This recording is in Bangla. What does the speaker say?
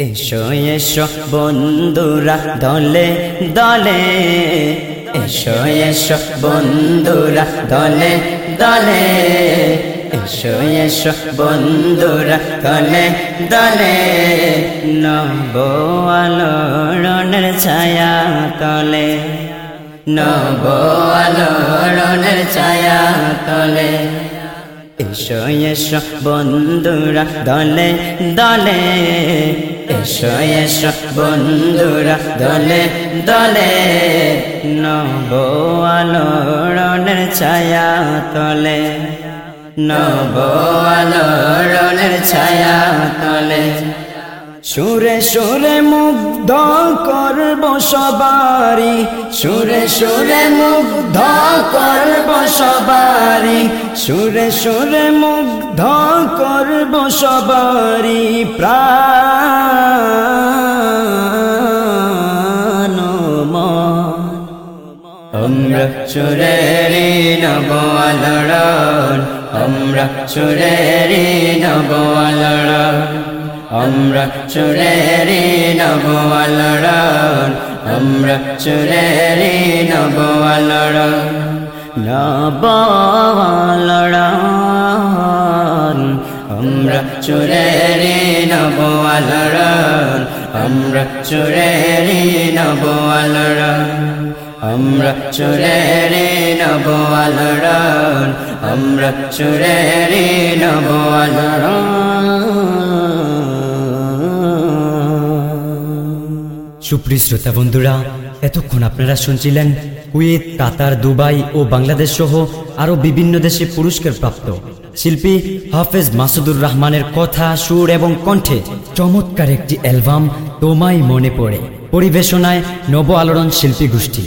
এসো এসো, বন্ধুরা, দলে দলে। এসো এসো, বন্ধুরা, দলে দলে। এসো এসো, বন্ধুরা, দলে দলে। নব আলোড়নের ছায়া তলে। নব আলোড়নের ছায়া তলে। এসো এসো, বন্ধুরা, দলে দলে। এসো এসো, বন্ধুরা, দলে দলে। নব আলোড়নের ছায়া তলে। নব আলোড়নের ছায়া তলে। সুরে সুরে মুগ্ধ করব সবারি সুরে সুরে মুগ্ধ করব সবারি সুরে সুরে মুগ্ধ করব সবারি প্রাণ। আমরা চুরেরি নব আলড়ন আমরা চুরেরি নব আলড়ন। আমরা চুরেরি নব আলড়ন, আমরা চুরেরি নব আলড়ন নব আলড়ন, আমরা চুরেরি নব আলড়ন, আমরা নব আলড়ন, আমরা চুরেরি নব আলড়ন, আমরা চুরেরি নব সুপ্রিয় শ্রোতা বন্ধুরা, এতক্ষণ আপনারা শুনছিলেন কুয়েত, কাতার, দুবাই ও বাংলাদেশ সহ আরও বিভিন্ন দেশে পুরস্কার প্রাপ্ত শিল্পী হাফেজ মাসুদুর রহমানের কথা, সুর এবং কণ্ঠে চমৎকার একটি অ্যালবাম তোমায় মনে পড়ে। পরিবেশনায় নব আলোড়ন শিল্পী গোষ্ঠী।